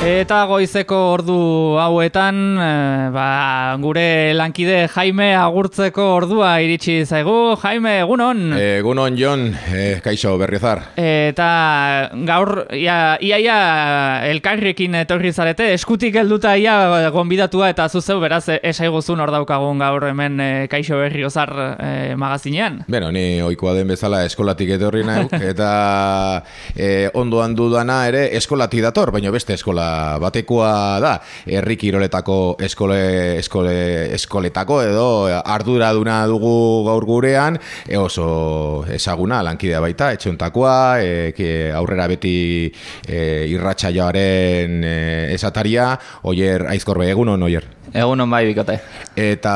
Eta goizeko ordu hauetan, e, ba, gure lankide Jaime agurtzeko ordua iritsi zaigu. Jaime, egunon? Egunon, Jon, e, kaixo berriozar. Eta gaur, ia, ia, elkarrekin etorri zarete, eskutik helduta ia gonbidatua eta zuzeu, beraz, esaiguzun hor daukagun gaur hemen e, kaixo berriozar e, magazinean. Beno, ni oikoa den bezala eskolatik etorri nahi, eta e, ondoan dudana ere eskolatik dator, baina beste eskola batekoa da herri kiroletako eskole, eskole, eskoletako edo arduraduna dugu gaur gurean e oso ezaguna lankidea baita etxontakoa e, aurrera beti e, irratxa joaren e, esataria oier aizkorbe egunon oier Egun bai bikote. Eta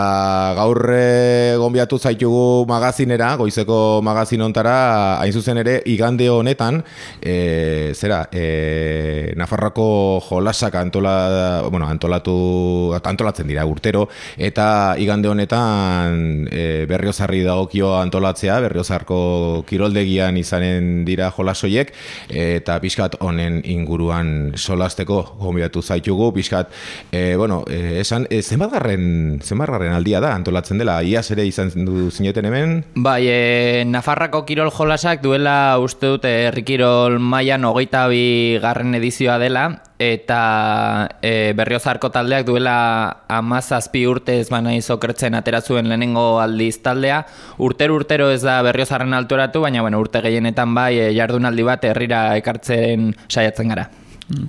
gaur e, gonbiatu zaitugu magazinera, goizeko magazin ontara, hain zuzen ere, igande honetan, e, zera, e, Nafarroko jolasak antola, bueno, antolatu, antolatzen dira urtero, eta igande honetan e, berriozarri dagokio antolatzea, berriozarko kiroldegian izanen dira jolasoiek, eta pixkat honen inguruan solasteko gonbiatu zaitugu, pixkat, e, bueno, e, esan e, zenbat garren, zenbat garren aldia da antolatzen dela, iaz ere izan du zineten hemen? Bai, e, Nafarrako Kirol jolasak duela uste dute Herrikirol mailan hogeita bi garren edizioa dela, eta e, berriozarko taldeak duela amazazpi urte ez baina izokertzen aterazuen lehenengo aldiz taldea. Urtero urtero ez da berriozarren alturatu, baina bueno, urte gehienetan bai e, jardunaldi bat herrira ekartzen saiatzen gara.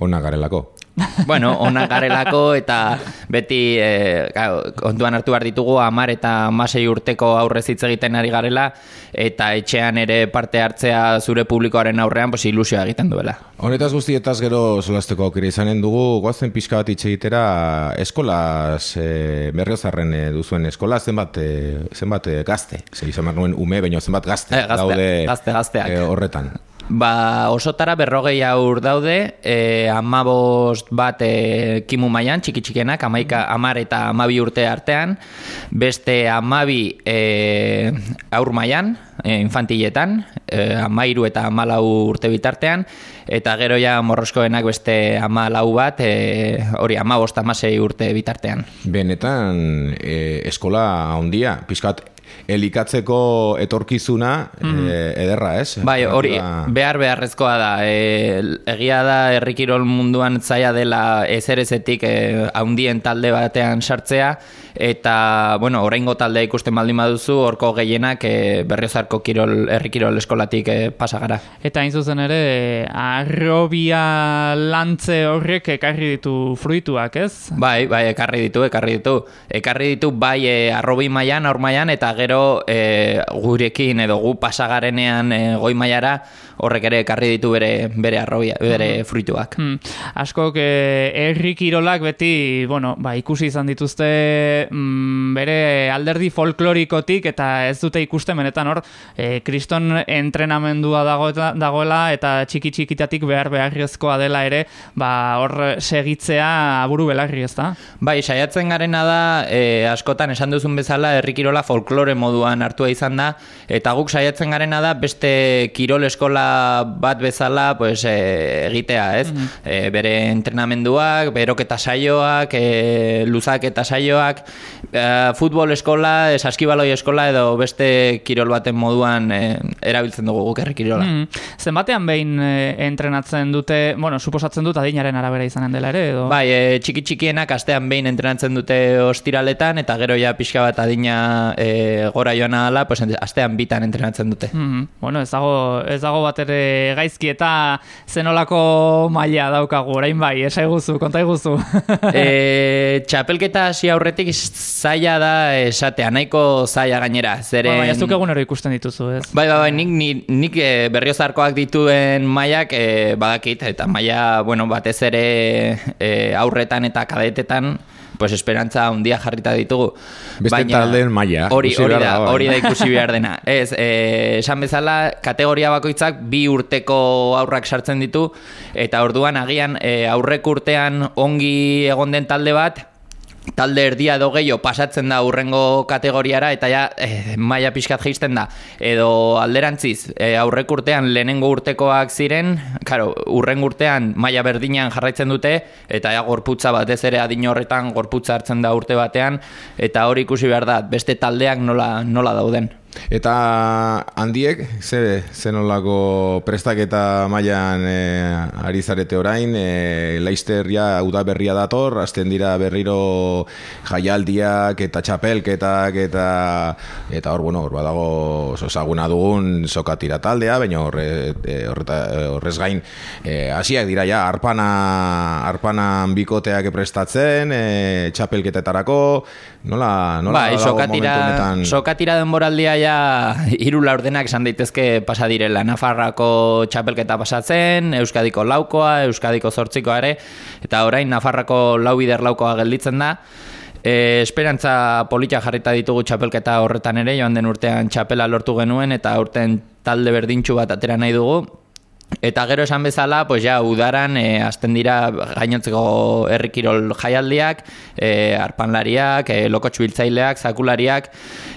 Ona garelako bueno, ona garelako eta beti e, onduan hartu behar ditugu amar eta masei urteko aurrez hitz egiten ari garela eta etxean ere parte hartzea zure publikoaren aurrean pos, ilusioa egiten duela. Honetaz guztietaz gero solasteko aukera izanen dugu, guazen pixka bat itxegitera eskolaz e, berriozarren e, duzuen eskola zenbat, e, zenbat e, gazte, zer izan nuen ume, baino zenbat gazte, e, daude gazte, e, horretan. Ba, osotara berrogei aur daude, e, amabost bat e, kimu maian, txiki txikenak, amaika, amar eta amabi urte artean, beste amabi e, aur maian, e, infantiletan, e, amairu eta amalau urte bitartean, eta gero ja morroskoenak beste amalau bat, e, hori amabost amasei urte bitartean. Benetan, e, eskola ondia, pizkat elikatzeko etorkizuna mm. ederra, ez? Bai, hori behar beharrezkoa da. E, egia da herrikirol munduan zaila dela ezerezetik e, haundien talde batean sartzea, eta, bueno, oraingo taldea ikusten baldin baduzu, horko gehienak e, berriozarko kirol, herrikirol eskolatik e, pasagara. Eta hain zuzen ere, arrobia lantze horrek ekarri ditu fruituak, ez? Bai, bai, ekarri ditu, ekarri ditu. Ekarri ditu bai e, arrobi mailan, aur mailan, eta gero e, gurekin edo gu pasagarenean e, goi mailara horrek ere ekarri ditu bere bere arrobia, bere fruituak. Mm. Askok herri kirolak beti, bueno, ba, ikusi izan dituzte mm, bere alderdi folklorikotik eta ez dute ikusten benetan hor e, kriston entrenamendua dago, dagoela eta txiki txikitatik behar beharrezkoa dela ere ba, hor segitzea aburu belarri ez da? Bai, saiatzen garena da e, askotan esan duzun bezala herri kirola folklore moduan hartua izan da eta guk saiatzen garena da beste kirol eskola bat bezala pues, e, egitea, ez? Mm bere entrenamenduak, beroketa saioak, e, luzak eta saioak, e, futbol eskola, saskibaloi eskola edo beste kirol baten moduan e, erabiltzen dugu guk herri kirola. Mm Zenbatean behin entrenatzen dute, bueno, suposatzen dut adinaren arabera izanen dela ere, edo? Bai, e, txiki txikienak astean behin entrenatzen dute ostiraletan, eta gero ja pixka bat adina e, gora joan ala, pues, astean bitan entrenatzen dute. Mm Bueno, ez dago, ez dago bat ere gaizki eta zenolako maila daukagu, orain bai, esai guzu, konta iguzu. e, txapelketa hasi aurretik zaila da esatea, nahiko zaila gainera. Zeren... Ba, bai, ez duk egunero ikusten dituzu, ez? Bai, bai, bai, nik, nik, nik e, berriozarkoak dituen mailak e, badakit, eta maila, bueno, batez ere e, aurretan eta kadetetan, pues esperantza un día jarrita ditugu. Beste taldeen maila. Hori, hori da, hori da ikusi behar dena. Ez, eh, esan bezala, kategoria bakoitzak bi urteko aurrak sartzen ditu, eta orduan agian eh, aurrek urtean ongi egon den talde bat, talde erdia edo gehiago pasatzen da urrengo kategoriara eta ja eh, maila pixkat geisten da. Edo alderantziz eh, aurrek urtean lehenengo urtekoak ziren claro, urrengo urtean maila berdinean jarraitzen dute eta ja gorputza batez ere adin horretan gorputza hartzen da urte batean eta hori ikusi behar da beste taldeak nola, nola dauden Eta handiek, ze, ze nolako prestaketa mailan e, ari zarete orain, e, Leicester udaberria dator, azten dira berriro jaialdiak eta txapelketak eta eta hor, bueno, hor badago sosaguna dugun sokatira taldea, baina horre, e, horrez gain e, hasiak dira ja, arpana, arpanan bikoteak prestatzen, e, txapelketetarako, nola, nola bai, sokatira, sokatira denboraldia ja hiru laurdenak esan daitezke pasa direla Nafarrako txapelketa pasatzen, Euskadiko laukoa, Euskadiko zortzikoa ere, eta orain Nafarrako lau bider laukoa gelditzen da. E, esperantza polita jarrita ditugu txapelketa horretan ere, joan den urtean txapela lortu genuen, eta urtean talde berdintxu bat atera nahi dugu, Eta gero esan bezala, pues ja, udaran e, azten dira gainotzeko herrikirol jaialdiak, e, arpanlariak, e, lokotxu biltzaileak, zakulariak,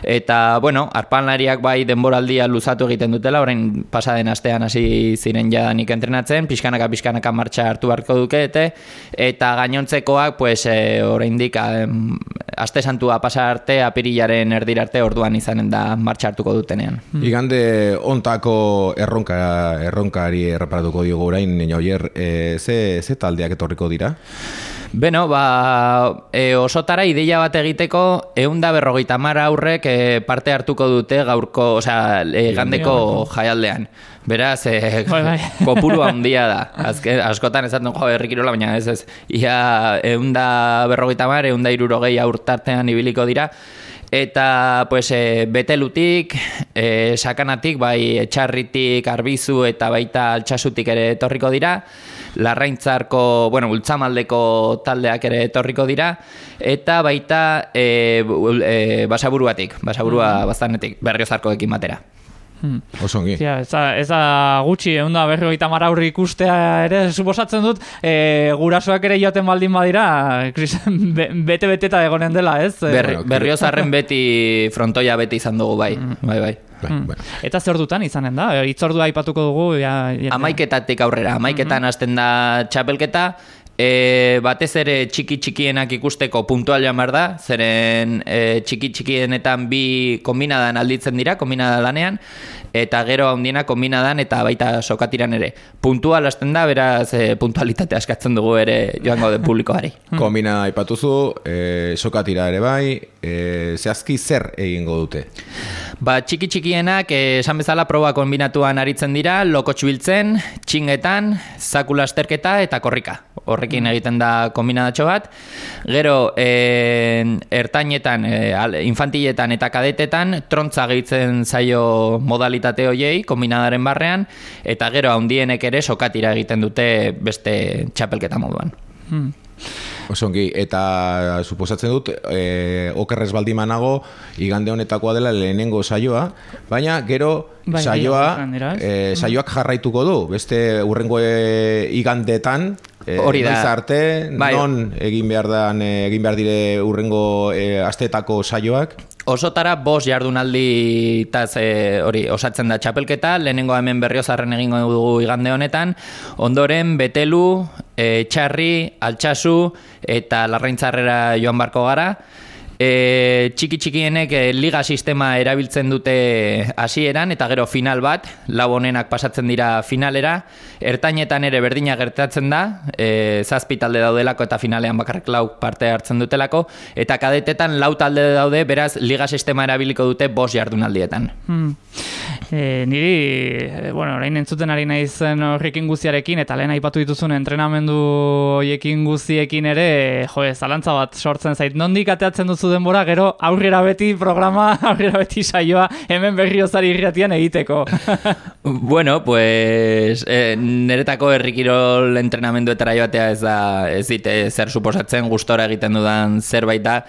eta, bueno, arpanlariak bai denboraldia luzatu egiten dutela, orain pasaden astean hasi ziren jadanik entrenatzen, pixkanaka pixkanaka martxa hartu beharko dukete, eta gainontzekoak, pues, e, orain dik, aste santua pasa arte, apirilaren erdirarte orduan izanen da martxa hartuko dutenean. Igande ontako erronka, erronkari erreparatuko diogu orain, nina oier, e, ze, ze taldeak etorriko dira? Beno, ba, e, osotara ideia bat egiteko eunda berrogeita mara aurrek e, parte hartuko dute gaurko, osea, e, gandeko jaialdean. Beraz, e, bai, bai. kopuru handia da. Azke, askotan ez jo, errikirola, baina ez ez. Ia eunda berrogeita mara, eunda irurogei aurtartean ibiliko dira. Eta pues, e, betelutik, e, sakanatik, bai etxarritik, arbizu eta baita altxasutik ere etorriko dira. Larraintzarko, bueno, ultzamaldeko taldeak ere etorriko dira. Eta baita e, e, basaburuatik, basaburua mm. bastanetik, berriozarko ekin batera. Hmm. Osongi. Ja, ez, ez da gutxi, egun da berri oita maraurri ikustea ere, suposatzen dut, e, gurasoak ere joaten baldin badira, bete-bete eta egonen dela, ez? Berri, berriozarren beti frontoia beti izan dugu, bai, hmm. bai, bai. Bai, hmm. bueno. Eta zer dutan izanen da? Itzordua aipatuko dugu? Ja, ja, Amaiketatik aurrera. Amaiketan mm hasten da txapelketa, E, batez ere txiki txikienak ikusteko puntual jamar da, zeren e, txiki txikienetan bi kombinadan alditzen dira, kombinada lanean, eta gero handiena kombinadan eta baita sokatiran ere. Puntual hasten da, beraz e, puntualitate askatzen dugu ere joango den publikoari. Kombina aipatuzu, e, sokatira ere bai, e, zehazki zer egingo dute? Ba, txiki txikienak eh, esan bezala proba kombinatuan aritzen dira, lokotxu biltzen, txingetan, zakula esterketa eta korrika. Horrekin mm. egiten da kombinatxo bat. Gero, e, ertainetan, e, infantiletan eta kadetetan, trontza gehitzen zaio modalitate hoiei, kombinadaren barrean, eta gero, handienek ere sokatira egiten dute beste txapelketa moduan. Hmm. Osongi, eta suposatzen dut, e, okerrez baldimanago, igande honetakoa dela lehenengo saioa, baina gero bai, saioa, e, saioak jarraituko du, beste urrengo e, igandetan, e, hori da. arte, bai. non egin behar, dan, egin behar dire urrengo e, astetako saioak? Osotara bos jardunaldi taz, e, hori, osatzen da txapelketa, lehenengo hemen berriozarren egingo dugu igande honetan, ondoren betelu, e, txarri, altxasu eta larraintzarrera joan barko gara, e, txiki txikienek e, liga sistema erabiltzen dute hasieran eta gero final bat, lau honenak pasatzen dira finalera, ertainetan ere berdina gertatzen da, e, zazpi talde daudelako eta finalean bakarrik lau parte hartzen dutelako, eta kadetetan lau talde daude, beraz liga sistema erabiliko dute bos jardunaldietan. Hmm. E, niri, e, bueno, orain entzuten ari naizen horrekin guziarekin, eta lehen aipatu dituzun entrenamendu horiekin guziekin ere, jo, zalantza bat sortzen zait, nondik ateatzen duzu denbora, gero aurrera beti programa, aurrera beti saioa, hemen berriozari irratian egiteko. bueno, pues, eh, neretako errikirol entrenamenduetara joatea ez da, ez dite zer suposatzen gustora egiten dudan zerbait da,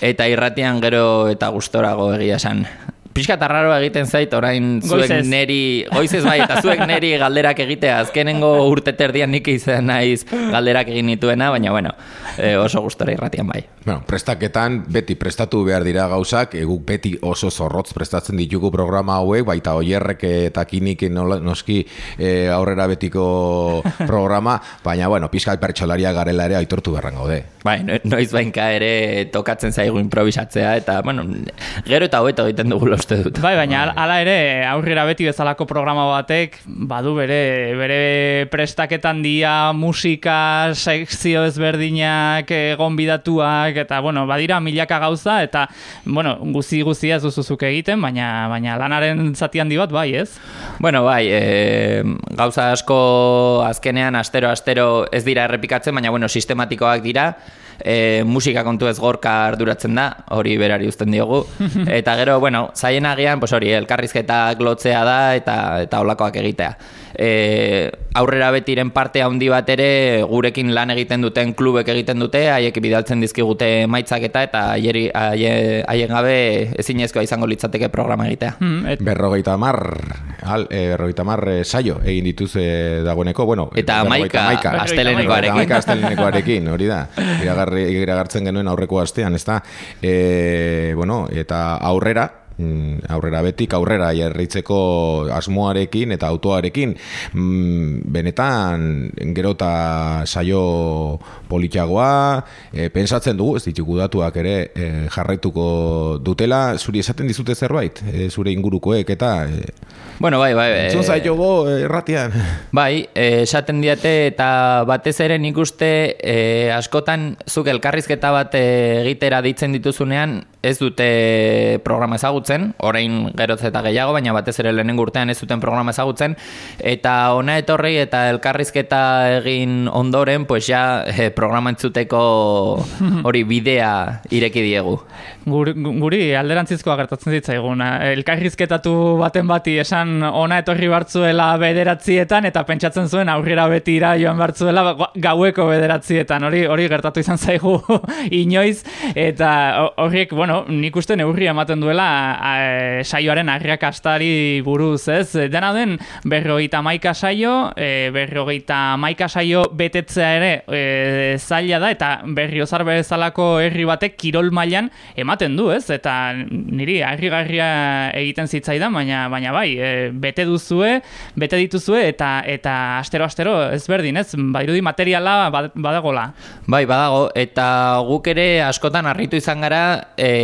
eta irratian gero eta gustorago egia esan pixka tarraroa egiten zait, orain zuek Goizez. neri, goizez bai, eta zuek neri galderak egitea, azkenengo urte terdian nik izan naiz galderak egin nituena, baina bueno, e, oso gustora irratian bai. Bueno, prestaketan beti prestatu behar dira gauzak, e, guk beti oso zorrotz prestatzen ditugu programa hauek, baita oierrek eta kinik nola- noski e, aurrera betiko programa, baina bueno, pizkat pertsolaria garela ere aitortu beharran gaude. Bai, no- noiz bainka ere tokatzen zaigu improvisatzea, eta bueno, gero eta hobeto egiten dugu uste dut. Bai, baina al- hala ere aurrera beti bezalako programa batek badu bere bere prestaketan dia musika, sekzio ezberdinak, egon bidatuak eta bueno, badira milaka gauza eta bueno, guzi guztia ez duzuzuk egiten, baina baina lanaren zati handi bat bai, ez? Bueno, bai, e, gauza asko azkenean astero astero ez dira errepikatzen, baina bueno, sistematikoak dira. E, musika kontu ez gorka arduratzen da, hori berari uzten diogu. Eta gero, bueno, zaien agian, pues hori, elkarrizketak lotzea da eta eta olakoak egitea. E, aurrera betiren parte handi bat ere gurekin lan egiten duten klubek egiten dute, haiek bidaltzen dizkigute maitzak eta eta haieri- haien gabe ezinezkoa izango litzateke programa egitea. Hmm, et, Berrogeita mar, al, e, berrogeita mar e, saio egin dituz e, dagoeneko, bueno, Eta hamaika hamaika. astelenekoarekin. Hamaika astelenekoarekin, hori da. Iragarri, iragartzen genuen aurreko astean, ez da. E, bueno, eta aurrera, aurrera betik, aurrera jarraitzeko asmoarekin eta autoarekin mm, benetan gerota saio politxagoa e, pensatzen dugu, ez ditugu datuak ere e, jarraituko dutela zuri esaten dizute zerbait, e, zure ingurukoek eta e, Bueno, bai, bai. entzun zaio go erratian Bai, esaten diate eta batez ere nik uste askotan zuk elkarrizketa bat egitera ditzen dituzunean ez dute programa ezagutzen, orain geroz eta gehiago, baina batez ere lehenengo urtean ez duten programa ezagutzen, eta ona etorri eta elkarrizketa egin ondoren, pues ja eh, programa entzuteko hori bidea ireki diegu. Guri, guri alderantzizkoa gertatzen zitzaigun. Elkarrizketatu baten bati esan ona etorri bartzuela bederatzietan eta pentsatzen zuen aurrera betira joan bartzuela ba- gaueko bederatzietan. Hori hori gertatu izan zaigu inoiz eta ho- horriek, bueno, nik uste neurri ematen duela a, saioaren arrakastari buruz, ez? Dena den berrogeita maika saio, e, berrogeita maika saio betetzea ere e, zaila da eta berriozar bezalako herri batek kirol mailan ematen du, ez? Eta niri harrigarria egiten zitzaidan, baina baina bai, e, bete duzue, bete dituzue eta eta astero astero ezberdin, ez? Badirudi materiala bad- badagola. Bai, badago, eta guk ere askotan harritu izan gara, e,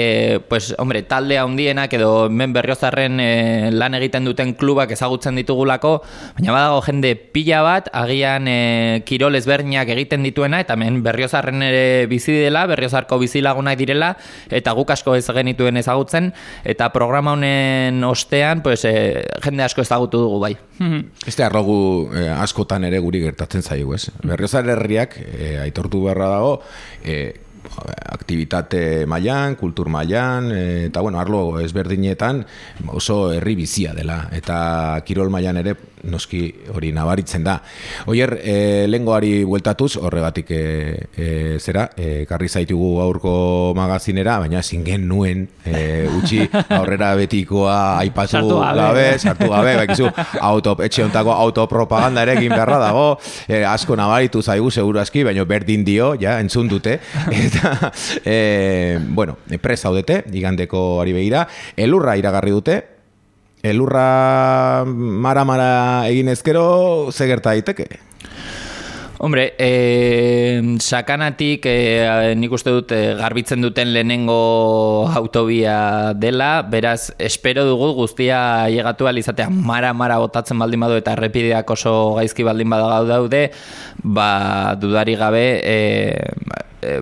pues, hombre, talde handienak edo hemen berriozarren e, lan egiten duten klubak ezagutzen ditugulako, baina badago jende pila bat, agian e, kirol ezberdinak egiten dituena, eta hemen berriozarren ere bizi dela, berriozarko bizilagunak direla, eta guk asko ez genituen ezagutzen, eta programa honen ostean, pues, e, jende asko ezagutu dugu bai. Ez da arrogu eh, askotan ere guri gertatzen zaigu, ez? Berriozar herriak, eh, aitortu beharra dago, eh, aktivitate mailan, kultur mailan, eh, eta bueno, arlo ezberdinetan oso herri bizia dela, eta kirol mailan ere noski hori nabaritzen da. Oier, e, lengoari bueltatuz, horregatik e, e, zera, e, karri zaitugu aurko magazinera, baina zingen nuen e, utzi aurrera betikoa aipatu Sartu gabe. gabe, sartu gabe, bakizu, auto, etxe ontako autopropaganda ere egin beharra dago, e, asko nabaritu zaigu seguru aski, baina berdin dio, ja, entzun dute, eta, e, bueno, presa zaudete, igandeko ari begira, elurra iragarri dute, elurra mara-mara egin ezkero, ze gerta daiteke? Hombre, e, sakanatik e, nik uste dut e, garbitzen duten lehenengo autobia dela, beraz, espero dugu guztia llegatu izatea mara-mara botatzen baldin badu eta errepideak oso gaizki baldin badago daude, ba, dudari gabe, e, e,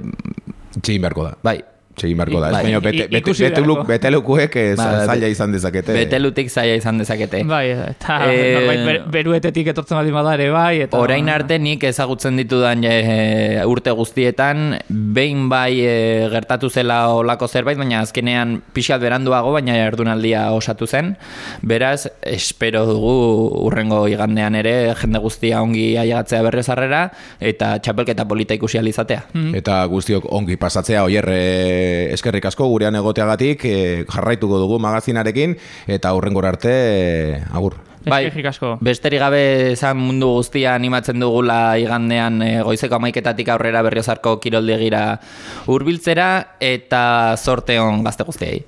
Txegin beharko da. bai, Txegin beharko da. Bai. Baina bete, bete, beteluk, betelukuek eh, Ba, za- zaila izan dezakete. betelutik zaila izan dezakete. Bai, eta Eh, norbait ber- beruetetik etortzen baldin bada ere bai. Eta, Orain arte nik ezagutzen ditudan e, urte guztietan, behin bai e, gertatu zela olako zerbait, baina azkenean pixat beranduago, baina erdunaldia osatu zen. Beraz, espero dugu urrengo igandean ere jende guztia ongi aiagatzea berriozarrera eta txapelketa polita ikusi alizatea. Eta guztiok ongi pasatzea, oier, e, eskerrik asko gurean egoteagatik, e, jarraituko dugu magazinarekin, eta aurrengora arte, e, agur. Bai, asko. besterik gabe esan mundu guztia animatzen dugula igandean e, goizeko amaiketatik aurrera berriozarko kiroldegira hurbiltzera eta zorte on gazte guztiei.